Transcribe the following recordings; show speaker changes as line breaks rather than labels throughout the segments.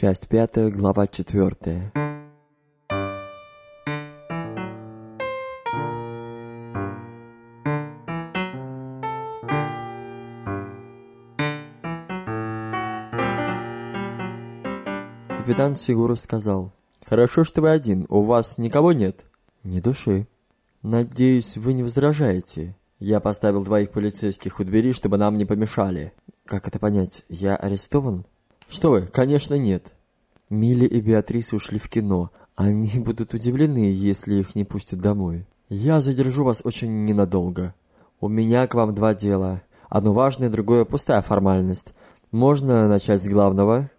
Часть пятая, глава четвертая. Капитан Сигура сказал, «Хорошо, что вы один, у вас никого нет?» «Ни души». «Надеюсь, вы не возражаете?» «Я поставил двоих полицейских у двери, чтобы нам не помешали». «Как это понять? Я арестован?» «Что вы? Конечно, нет». Милли и Беатрис ушли в кино. Они будут удивлены, если их не пустят домой. «Я задержу вас очень ненадолго. У меня к вам два дела. Одно важное, другое пустая формальность. Можно начать с главного?»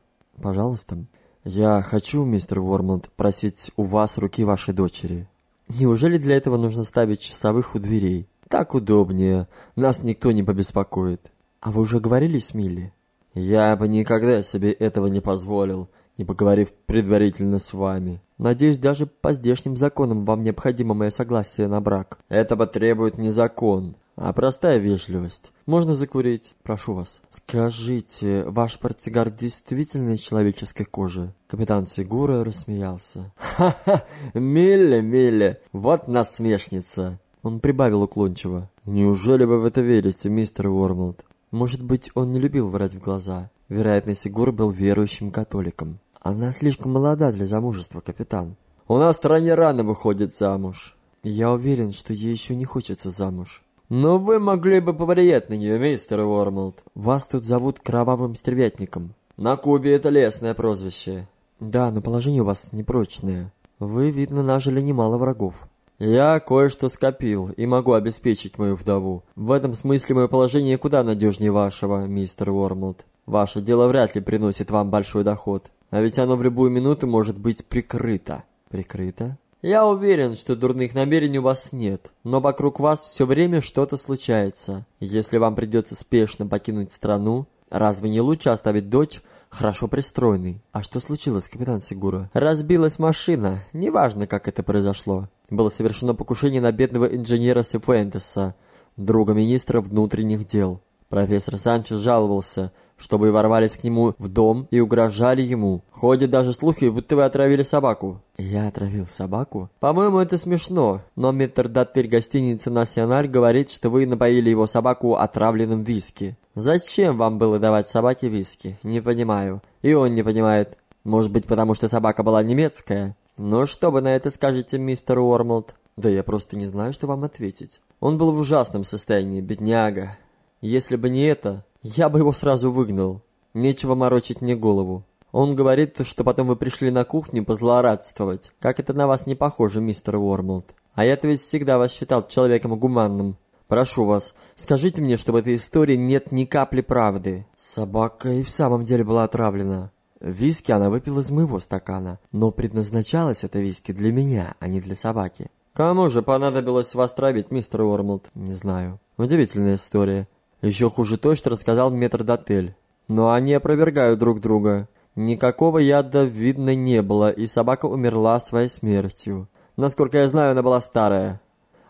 «Пожалуйста». «Я хочу, мистер Уормланд, просить у вас руки вашей дочери». «Неужели для этого нужно ставить часовых у дверей?» «Так удобнее. Нас никто не побеспокоит». «А вы уже говорили с Милли?» «Я бы никогда себе этого не позволил, не поговорив предварительно с вами. Надеюсь, даже по здешним законам вам необходимо мое согласие на брак. Этого требует не закон, а простая вежливость. Можно закурить? Прошу вас. Скажите, ваш портсигар действительно из человеческой кожи? Капитан Сигура рассмеялся. Ха-ха, Милли, Милли, вот насмешница. Он прибавил уклончиво. Неужели вы в это верите, мистер Уормлд? Может быть, он не любил врать в глаза. Вероятно, Сигур был верующим католиком. Она слишком молода для замужества, капитан. У нас в стране рано выходит замуж. Я уверен, что ей еще не хочется замуж. Но вы могли бы повлиять на нее, мистер Уормлд. Вас тут зовут Кровавым Стервятником. На Кубе это лесное прозвище. Да, но положение у вас непрочное. Вы, видно, нажили немало врагов. Я кое-что скопил и могу обеспечить мою вдову. В этом смысле мое положение куда надежнее вашего, мистер Уормлд. Ваше дело вряд ли приносит вам большой доход. А ведь оно в любую минуту может быть прикрыто. Прикрыто? Я уверен, что дурных намерений у вас нет, но вокруг вас все время что-то случается. Если вам придется спешно покинуть страну, разве не лучше оставить дочь хорошо пристроенной? А что случилось, капитан Сигура? Разбилась машина, неважно, как это произошло. Было совершено покушение на бедного инженера Сепуэнтеса, друга министра внутренних дел. Профессор Санчес жаловался, что вы ворвались к нему в дом и угрожали ему. Ходят даже слухи, будто вы отравили собаку. Я отравил собаку? По-моему, это смешно, но метрдотель гостиницы «Националь» говорит, что вы напоили его собаку отравленным виски. Зачем вам было давать собаке виски? Не понимаю. И он не понимает. Может быть, потому что собака была немецкая? Ну, что вы на это скажете, мистер Уормлд? Да я просто не знаю, что вам ответить. Он был в ужасном состоянии, бедняга. Если бы не это, я бы его сразу выгнал. Нечего морочить мне голову. Он говорит, что потом вы пришли на кухню позлорадствовать. Как это на вас не похоже, мистер Уормлд. А я-то ведь всегда вас считал человеком гуманным. Прошу вас, скажите мне, что в этой истории нет ни капли правды. Собака и в самом деле была отравлена. Виски она выпила из моего стакана, но предназначалось это виски для меня, а не для собаки. Кому же понадобилось вас травить, мистер Уормлд? Не знаю. Удивительная история. Еще хуже то, что рассказал метрдотель. Но они опровергают друг друга. Никакого яда видно не было, и собака умерла своей смертью. Насколько я знаю, она была старая.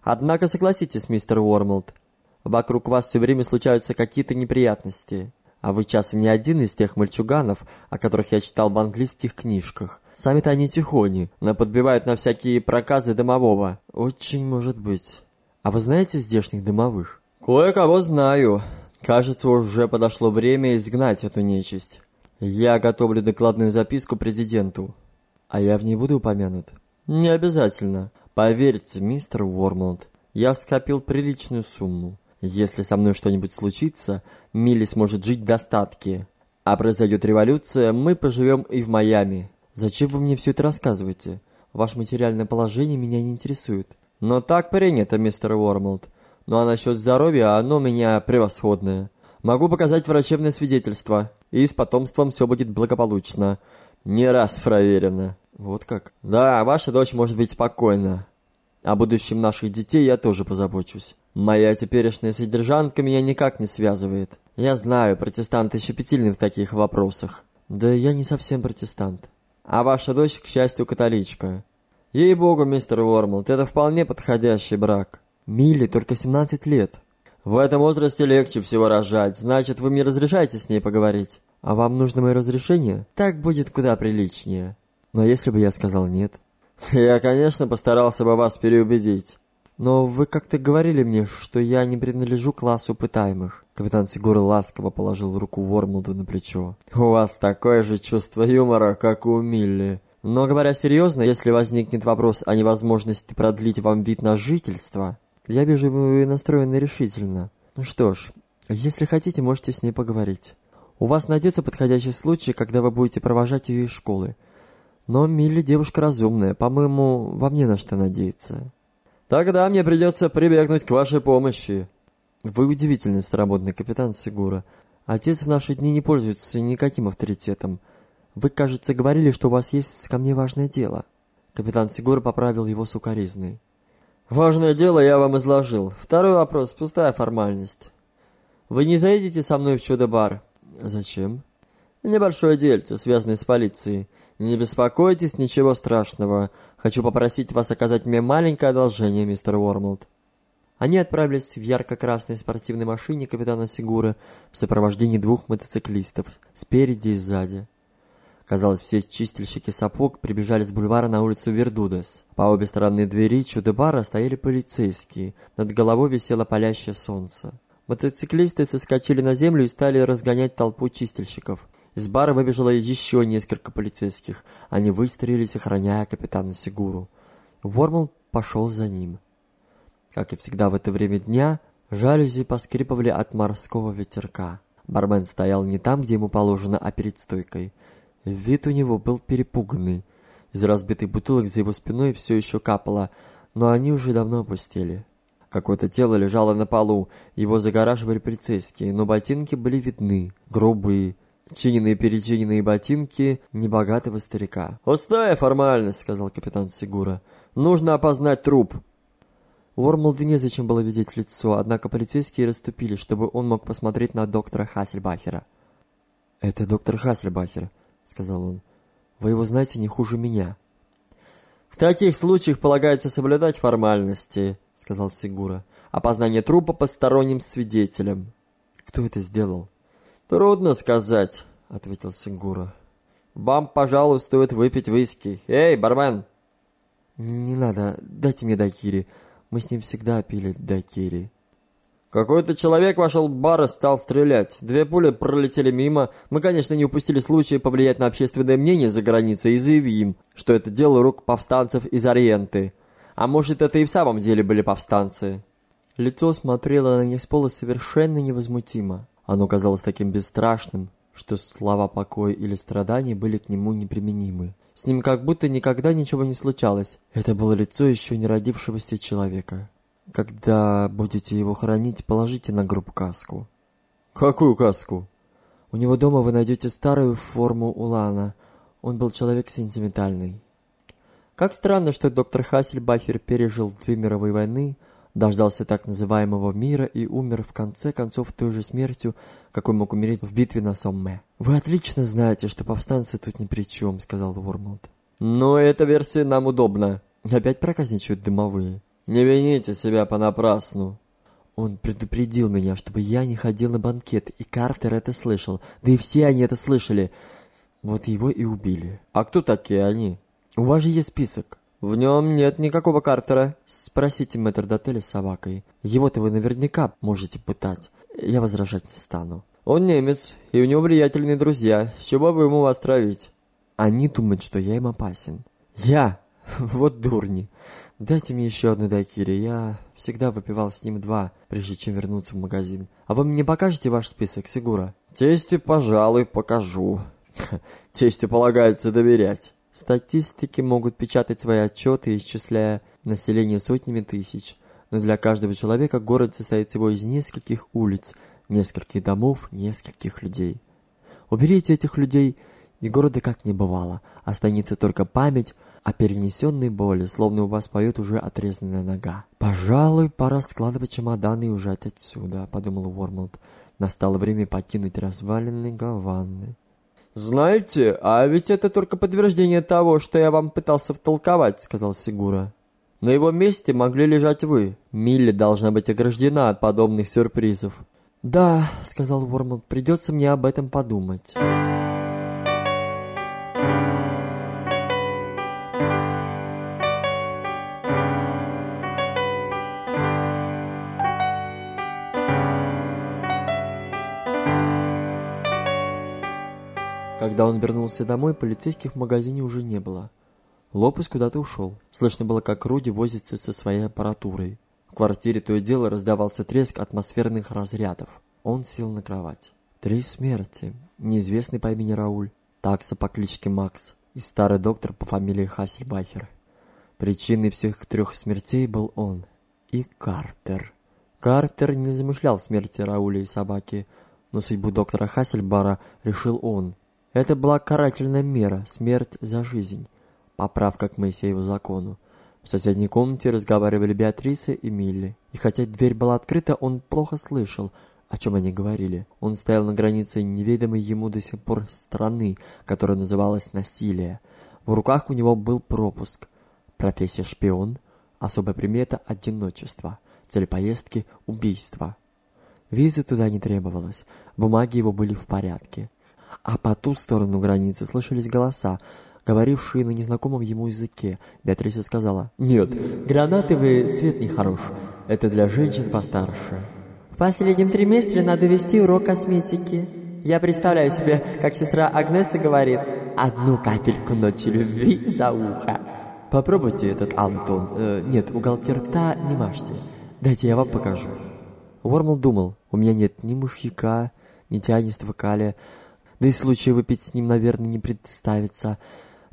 Однако согласитесь, мистер Уормлд, вокруг вас все время случаются какие-то неприятности. А вы часом не один из тех мальчуганов, о которых я читал в английских книжках. Сами-то они тихони, но подбивают на всякие проказы домового. Очень может быть. А вы знаете здешних домовых? «Кое-кого знаю. Кажется, уже подошло время изгнать эту нечисть. Я готовлю докладную записку президенту. А я в ней буду упомянут?» «Не обязательно. Поверьте, мистер Уормлд, я скопил приличную сумму. Если со мной что-нибудь случится, Милли сможет жить в достатке. А произойдет революция, мы поживем и в Майами. Зачем вы мне все это рассказываете? Ваше материальное положение меня не интересует. Но так принято, мистер Уормлд. Ну а насчет здоровья, оно у меня превосходное. Могу показать врачебное свидетельство, и с потомством все будет благополучно. Не раз проверено. Вот как? Да, ваша дочь может быть спокойна. О будущем наших детей я тоже позабочусь. Моя теперешняя содержанка меня никак не связывает. Я знаю, протестанты щепетильны в таких вопросах. Да я не совсем протестант. А ваша дочь, к счастью, католичка. Ей-богу, мистер Уормлд, это вполне подходящий брак. Милли только 17 лет. В этом возрасте легче всего рожать, значит, вы мне разрешаете с ней поговорить? А вам нужно мое разрешение? Так будет куда приличнее. Но если бы я сказал нет? Я, конечно, постарался бы вас переубедить. Но вы как-то говорили мне, что я не принадлежу классу пытаемых. Капитан Сигура ласково положил руку Вормлду на плечо. У вас такое же чувство юмора, как у Милли. Но говоря серьезно, если возникнет вопрос о невозможности продлить вам вид на жительство, я вижу, вы настроены решительно. Ну что ж, если хотите, можете с ней поговорить. У вас найдется подходящий случай, когда вы будете провожать ее из школы. Но Милли девушка разумная, по-моему, вам не на что надеяться. Тогда мне придется прибегнуть к вашей помощи. Вы удивительный старомодный капитан Сигура. Отец в наши дни не пользуется никаким авторитетом. Вы, кажется, говорили, что у вас есть ко мне важное дело. Капитан Сигура поправил его сукоризной. Важное дело я вам изложил. Второй вопрос – пустая формальность. Вы не заедете со мной в чудо-бар? Зачем? Небольшое дельце, связанное с полицией. Не беспокойтесь, ничего страшного. Хочу попросить вас оказать мне маленькое одолжение, мистер Уормлд. Они отправились в ярко-красной спортивной машине капитана Сигура в сопровождении двух мотоциклистов, спереди и сзади. Казалось, все чистильщики сапог прибежали с бульвара на улицу Вердудес. По обе стороны двери чудо-бара стояли полицейские, над головой висело палящее солнце. Мотоциклисты соскочили на землю и стали разгонять толпу чистильщиков. Из бара выбежало еще несколько полицейских. Они выстроились, охраняя капитана Сигуру. Вормл пошел за ним. Как и всегда в это время дня, жалюзи поскрипывали от морского ветерка. Бармен стоял не там, где ему положено, а перед стойкой. Вид у него был перепуганный. Из разбитой бутылок за его спиной все еще капало, но они уже давно опустели. Какое-то тело лежало на полу, его загораживали полицейские, но ботинки были видны, грубые, чиненные-перечиненные ботинки небогатого старика. «Пустая формальность», — сказал капитан Сигура. «Нужно опознать труп». Уормолду незачем было видеть лицо, однако полицейские расступили, чтобы он мог посмотреть на доктора Хассельбахера. «Это доктор Хассельбахер», — сказал он. «Вы его знаете не хуже меня». «В таких случаях полагается соблюдать формальности», — сказал Сигура. «Опознание трупа посторонним свидетелем». «Кто это сделал?» «Трудно сказать», — ответил Сигура. «Вам, пожалуй, стоит выпить виски. Эй, бармен!» «Не надо, дайте мне дайкири. Мы с ним всегда пили дайкири». Какой-то человек вошел в бар и стал стрелять. Две пули пролетели мимо. Мы, конечно, не упустили случая повлиять на общественное мнение за границей и заявим, что это дело рук повстанцев из Ориенты. А может, это и в самом деле были повстанцы. Лицо смотрело на них с пола совершенно невозмутимо. Оно казалось таким бесстрашным, что слова покоя или страданий были к нему неприменимы. С ним как будто никогда ничего не случалось. Это было лицо еще не родившегося человека. Когда будете его хоронить, положите на гроб каску. Какую каску? У него дома вы найдете старую форму Улана. Он был человек сентиментальный. Как странно, что доктор Хассельбахер пережил две мировые войны, дождался так называемого мира и умер в конце концов той же смертью, какой мог умереть в битве на Сомме. «Вы отлично знаете, что повстанцы тут ни при чем», — сказал Уормлд. «Но эта версия нам удобна. Опять проказничают дымовые. Не вините себя понапрасну». Он предупредил меня, чтобы я не ходил на банкет, и Картер это слышал. Да и все они это слышали. Вот его и убили. «А кто такие они?» «У вас же есть список». «В нем нет никакого Картера». «Спросите метрдотеля с собакой. Его-то вы наверняка можете пытать. Я возражать не стану». «Он немец, и у него влиятельные друзья. С чего бы ему вас травить?» «Они думают, что я им опасен». «Я? Вот дурни. Дайте мне еще одну дайкири. Я всегда выпивал с ним два, прежде чем вернуться в магазин. А вы мне покажете ваш список, Сигура?» «Тестю, пожалуй, покажу. Тестю полагается доверять». Статистики могут печатать свои отчеты, исчисляя население сотнями тысяч, но для каждого человека город состоит всего из нескольких улиц, нескольких домов, нескольких людей. Уберите этих людей, и города как не бывало, останется только память о перенесенной боли, словно у вас поет уже отрезанная нога. «Пожалуй, пора складывать чемоданы и уезжать отсюда», — подумал Уормлд. Настало время покинуть развалины Гаваны. «Знаете, а ведь это только подтверждение того, что я вам пытался втолковать», — сказал Сигура. «На его месте могли лежать вы. Милли должна быть ограждена от подобных сюрпризов». «Да», — сказал Уормлд, — «придется мне об этом подумать». Когда он вернулся домой, полицейских в магазине уже не было. Лопес куда-то ушел. Слышно было, как Руди возится со своей аппаратурой. В квартире то и дело раздавался треск атмосферных разрядов. Он сел на кровать. Три смерти. Неизвестный по имени Рауль, такса по кличке Макс и старый доктор по фамилии Хассельбахер. Причиной всех трех смертей был он. И Картер. Картер не замышлял смерти Рауля и собаки, но судьбу доктора Хассельбара решил он. Это была карательная мера, смерть за жизнь, поправка к Моисееву закону. В соседней комнате разговаривали Беатриса и Милли. И хотя дверь была открыта, он плохо слышал, о чем они говорили. Он стоял на границе неведомой ему до сих пор страны, которая называлась насилие. В руках у него был пропуск. Профессия шпион, особая примета одиночество, цель поездки – убийство. Визы туда не требовалось, бумаги его были в порядке. А по ту сторону границы слышались голоса, говорившие на незнакомом ему языке. Беатриса сказала, «Нет, гранатовый цвет нехорош. Это для женщин постарше».
В последнем триместре надо вести урок косметики. Я представляю себе, как сестра Агнеса говорит, «Одну капельку ночи любви за ухо».
Попробуйте этот алый тон. Э, нет, уголки рта не мажьте. Дайте я вам покажу. Уормл думал, у меня нет ни мышьяка, ни тянистого калия, да и случая выпить с ним, наверное, не представится.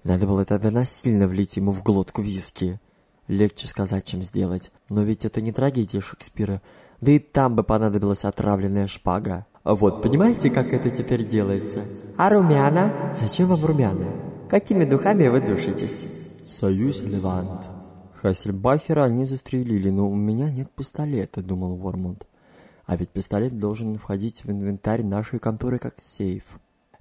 Надо было тогда насильно влить ему в глотку виски. Легче сказать, чем сделать. Но ведь это не трагедия Шекспира. Да и там бы понадобилась отравленная шпага. Вот, понимаете, как это теперь делается?
А румяна?
Зачем вам румяна?
Какими духами вы душитесь?
Союз Левант. Хассельбахера они застрелили, но у меня нет пистолета, думал Вормонт. А ведь пистолет должен входить в инвентарь нашей конторы как сейф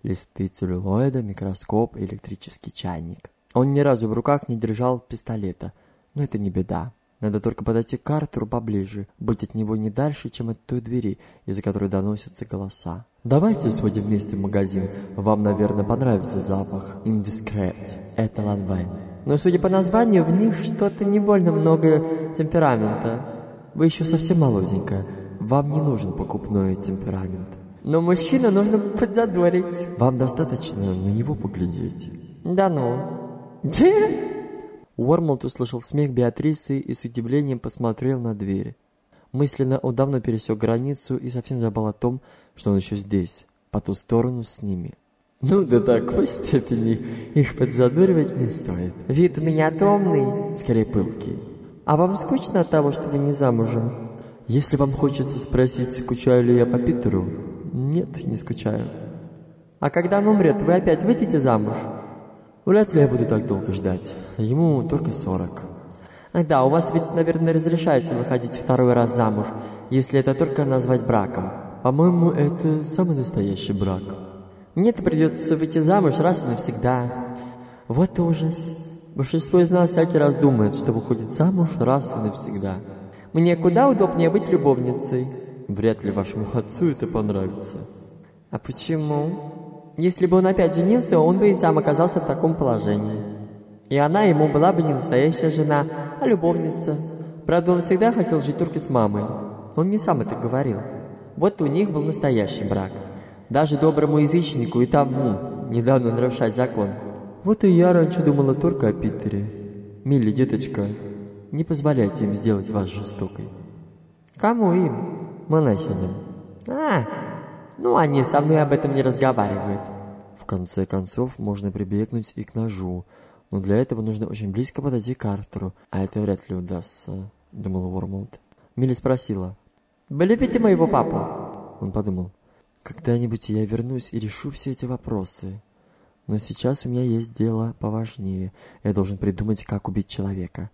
листы целлюлоида, микроскоп, электрический чайник. Он ни разу в руках не держал пистолета, но это не беда. Надо только подойти к Артуру поближе, быть от него не дальше, чем от той двери, из-за которой доносятся голоса. «Давайте сходим вместе в магазин. Вам, наверное, понравится запах. Indiscreet. Это Ланвайн».
Но, судя по названию, в них что-то не больно много темперамента.
Вы еще совсем молоденькая. Вам не нужен покупной темперамент.
Но мужчину нужно подзадорить.
Вам достаточно на него поглядеть.
Да ну.
Уормолд услышал смех Беатрисы и с удивлением посмотрел на дверь. Мысленно он давно пересек границу и совсем забыл о том, что он еще здесь, по ту сторону с ними. Ну, до такой степени их подзадоривать не стоит.
Вид у меня томный.
Скорее пылкий.
А вам скучно от того, что вы не замужем?
Если вам хочется спросить, скучаю ли я по Питеру, нет, не скучаю.
А когда он умрет, вы опять выйдете замуж?
Вряд ли я буду так долго ждать. Ему только сорок.
Ах да, у вас ведь, наверное, разрешается выходить второй раз замуж, если это только назвать браком.
По-моему, это самый настоящий брак.
Мне-то придется выйти замуж раз и навсегда. Вот ужас. Большинство из нас всякий раз думает, что выходит замуж раз и навсегда. Мне куда удобнее быть любовницей.
Вряд ли вашему отцу это понравится.
А почему? Если бы он опять женился, он бы и сам оказался в таком положении. И она ему была бы не настоящая жена, а любовница. Правда, он всегда хотел жить только с мамой. Он не сам это говорил. Вот у них был настоящий брак. Даже доброму язычнику и тому недавно нарушать закон.
Вот и я раньше думала только о Питере. Милли, деточка, не позволяйте им сделать вас жестокой.
Кому им?
Монахиням.
А, ну они со мной об этом не разговаривают.
В конце концов, можно прибегнуть и к ножу, но для этого нужно очень близко подойти к Артеру, а это вряд ли удастся, думал Уормолд. Милли спросила.
«Вы любите моего папу?»
Он подумал. «Когда-нибудь я вернусь и решу все эти вопросы. Но сейчас у меня есть дело поважнее. Я должен придумать, как убить человека.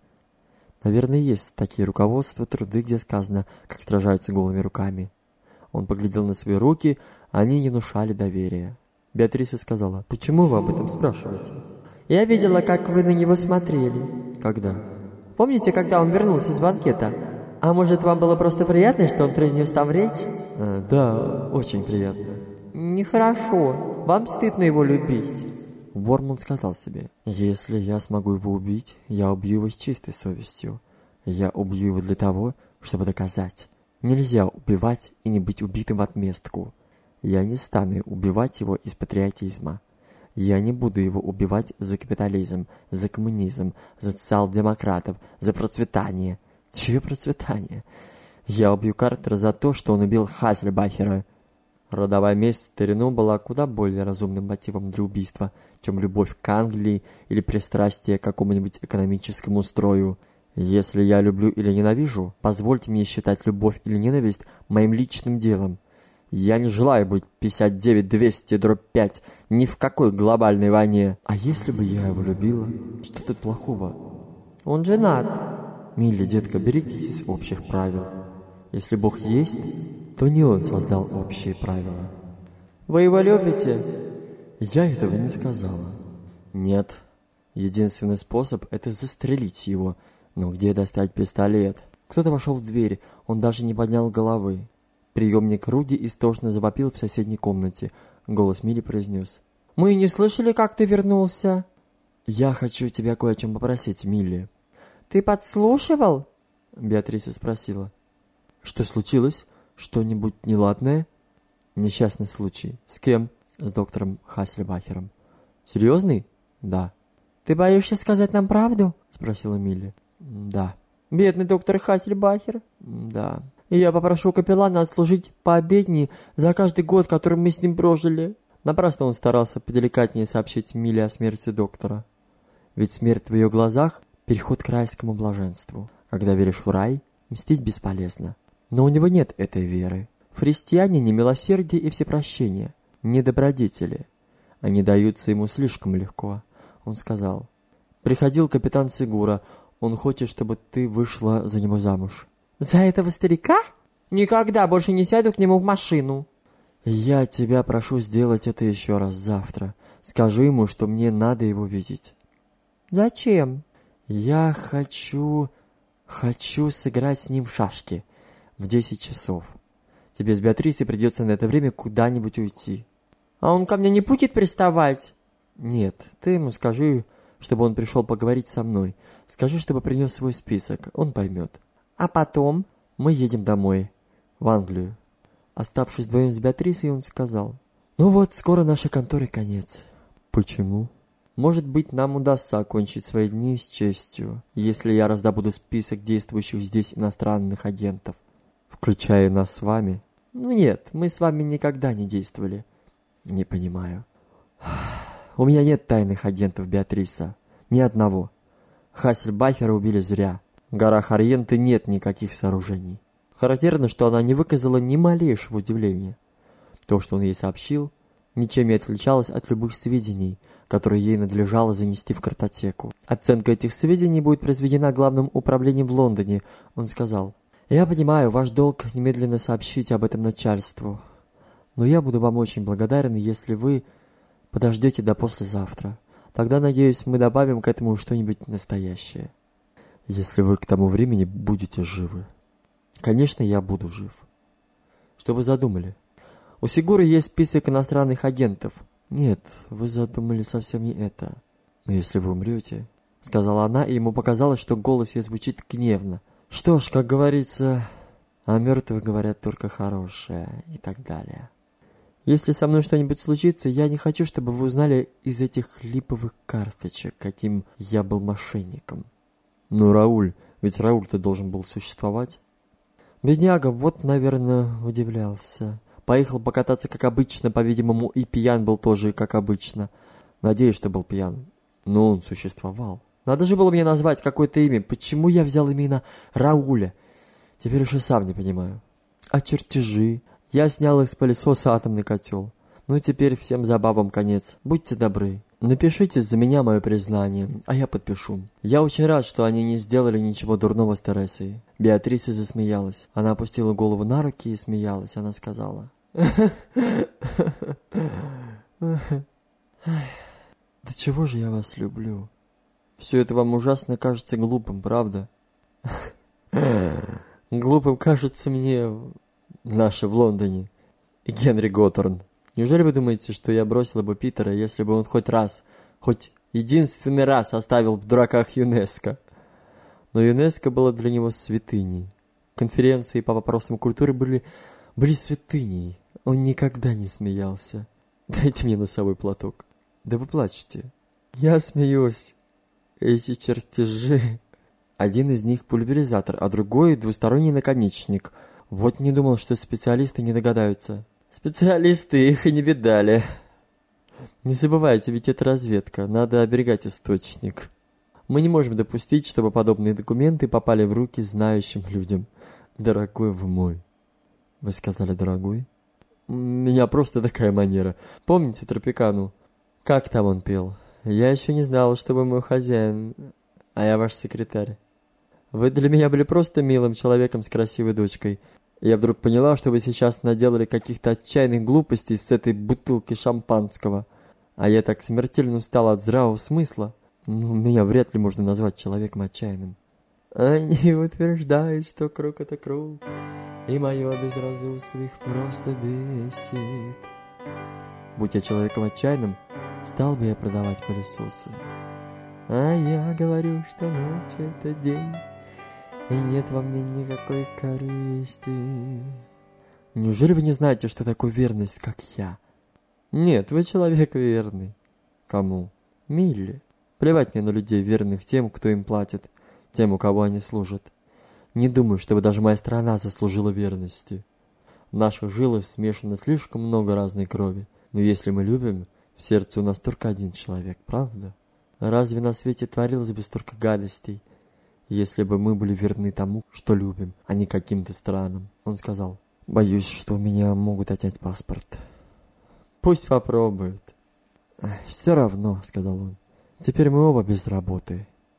Наверное, есть такие руководства, труды, где сказано, как сражаются голыми руками. Он поглядел на свои руки, они не внушали доверия. Беатриса сказала, «Почему вы об этом спрашиваете?»
«Я видела, как вы на него смотрели».
«Когда?»
«Помните, когда он вернулся с банкета?» А может, вам было просто приятно, что он произнес там речь?
Э, да, очень приятно.
Нехорошо. Вам стыдно его любить.
Ворман сказал себе, если я смогу его убить, я убью его с чистой совестью. Я убью его для того, чтобы доказать. Нельзя убивать и не быть убитым в отместку. Я не стану убивать его из патриотизма. Я не буду его убивать за капитализм, за коммунизм, за социал-демократов, за процветание. Чье процветание? Я убью Картера за то, что он убил Хассельбахера. Родовая месть в старину была куда более разумным мотивом для убийства, чем любовь к Англии или пристрастие к какому-нибудь экономическому строю. Если я люблю или ненавижу, позвольте мне считать любовь или ненависть моим личным делом. Я не желаю быть 59-200-5 ни в какой глобальной войне. А если бы я его любила, что тут плохого?
Он женат.
Милли, детка, берегитесь общих правил. Если Бог есть, то не Он создал общие правила.
Вы его любите?
Я этого не сказала. Нет. Единственный способ – это застрелить его – но где достать пистолет? Кто-то вошел в дверь, он даже не поднял головы. Приемник Руди истошно завопил в соседней комнате. Голос Мили произнес.
«Мы не слышали, как ты вернулся?»
«Я хочу тебя кое о чем попросить, Милли».
«Ты подслушивал?»
Беатриса спросила. «Что случилось? Что-нибудь неладное?» «Несчастный случай. С кем?» «С доктором Хаслебахером». «Серьезный?» «Да».
«Ты боишься сказать нам правду?»
Спросила Милли. Да.
Бедный доктор Хассельбахер?
Да.
И я попрошу капеллана отслужить по обедни за каждый год, который мы с ним прожили.
Напрасно он старался поделикатнее сообщить Миле о смерти доктора. Ведь смерть в ее глазах – переход к райскому блаженству. Когда веришь в рай, мстить бесполезно. Но у него нет этой веры. Христиане милосердие и всепрощение, не добродетели. Они даются ему слишком легко. Он сказал. Приходил капитан Сигура, он хочет, чтобы ты вышла за него замуж.
За этого старика? Никогда больше не сяду к нему в машину.
Я тебя прошу сделать это еще раз завтра. Скажи ему, что мне надо его видеть.
Зачем?
Я хочу... Хочу сыграть с ним в шашки в десять часов. Тебе с Беатрисой придется на это время куда-нибудь уйти.
А он ко мне не будет приставать?
Нет, ты ему скажи, чтобы он пришел поговорить со мной. Скажи, чтобы принес свой список, он поймет.
А потом?
Мы едем домой, в Англию. Оставшись вдвоем с Беатрисой, он сказал. Ну вот, скоро нашей конторе конец. Почему? Может быть, нам удастся окончить свои дни с честью, если я раздобуду список действующих здесь иностранных агентов, включая нас с вами. Ну нет, мы с вами никогда не действовали. Не понимаю. У меня нет тайных агентов, Беатриса. Ни одного. Хассельбахера убили зря. В горах Ориенты нет никаких сооружений. Характерно, что она не выказала ни малейшего удивления. То, что он ей сообщил, ничем не отличалось от любых сведений, которые ей надлежало занести в картотеку. Оценка этих сведений будет произведена главным управлением в Лондоне, он сказал. «Я понимаю, ваш долг немедленно сообщить об этом начальству. Но я буду вам очень благодарен, если вы Подождете до послезавтра. Тогда, надеюсь, мы добавим к этому что-нибудь настоящее. Если вы к тому времени будете живы. Конечно, я буду жив. Что вы задумали? У Сигуры есть список иностранных агентов. Нет, вы задумали совсем не это. Но если вы умрете, сказала она, и ему показалось, что голос ей звучит гневно. Что ж, как говорится, о мертвых говорят только хорошее и так далее. Если со мной что-нибудь случится, я не хочу, чтобы вы узнали из этих липовых карточек, каким я был мошенником. Ну, Рауль, ведь Рауль-то должен был существовать. Бедняга, вот, наверное, удивлялся. Поехал покататься, как обычно, по-видимому, и пьян был тоже, как обычно. Надеюсь, что был пьян. Но он существовал. Надо же было мне назвать какое-то имя. Почему я взял именно Рауля? Теперь уж и сам не понимаю. А чертежи? Я снял их с пылесоса атомный котел. Ну теперь всем забавам конец. Будьте добры. Напишите за меня мое признание, а я подпишу. Я очень рад, что они не сделали ничего дурного с Тересой. Беатриса засмеялась. Она опустила голову на руки и смеялась. Она сказала. Да чего же я вас люблю? Все это вам ужасно кажется глупым, правда? Глупым кажется мне наши в Лондоне и Генри Готтерн. Неужели вы думаете, что я бросила бы Питера, если бы он хоть раз, хоть единственный раз оставил в дураках ЮНЕСКО? Но ЮНЕСКО было для него святыней. Конференции по вопросам культуры были, были святыней. Он никогда не смеялся. Дайте мне носовой платок. Да вы плачете. Я смеюсь. Эти чертежи... Один из них пульверизатор, а другой двусторонний наконечник. Вот не думал, что специалисты не догадаются. Специалисты их и не видали. Не забывайте, ведь это разведка. Надо оберегать источник. Мы не можем допустить, чтобы подобные документы попали в руки знающим людям. Дорогой вы мой. Вы сказали «дорогой»? У меня просто такая манера. Помните Тропикану? Как там он пел? Я еще не знал, что вы мой хозяин, а я ваш секретарь. Вы для меня были просто милым человеком с красивой дочкой. Я вдруг поняла, что вы сейчас наделали каких-то отчаянных глупостей с этой бутылки шампанского. А я так смертельно устала от здравого смысла. Ну, меня вряд ли можно назвать человеком отчаянным. Они утверждают, что круг это круг, и мое безразумство их просто бесит. Будь я человеком отчаянным, стал бы я продавать пылесосы. А я говорю, что ночь это день, и нет во мне никакой корысти. Неужели вы не знаете, что такое верность, как я? Нет, вы человек верный. Кому? Милли. Плевать мне на людей, верных тем, кто им платит, тем, у кого они служат. Не думаю, чтобы даже моя страна заслужила верности. В наших жилах смешано слишком много разной крови. Но если мы любим, в сердце у нас только один человек, правда? Разве на свете творилось бы столько гадостей, если бы мы были верны тому, что любим, а не каким-то странам? Он сказал, боюсь, что у меня могут отнять паспорт. Пусть попробуют. Все равно, сказал он. Теперь мы оба без работы.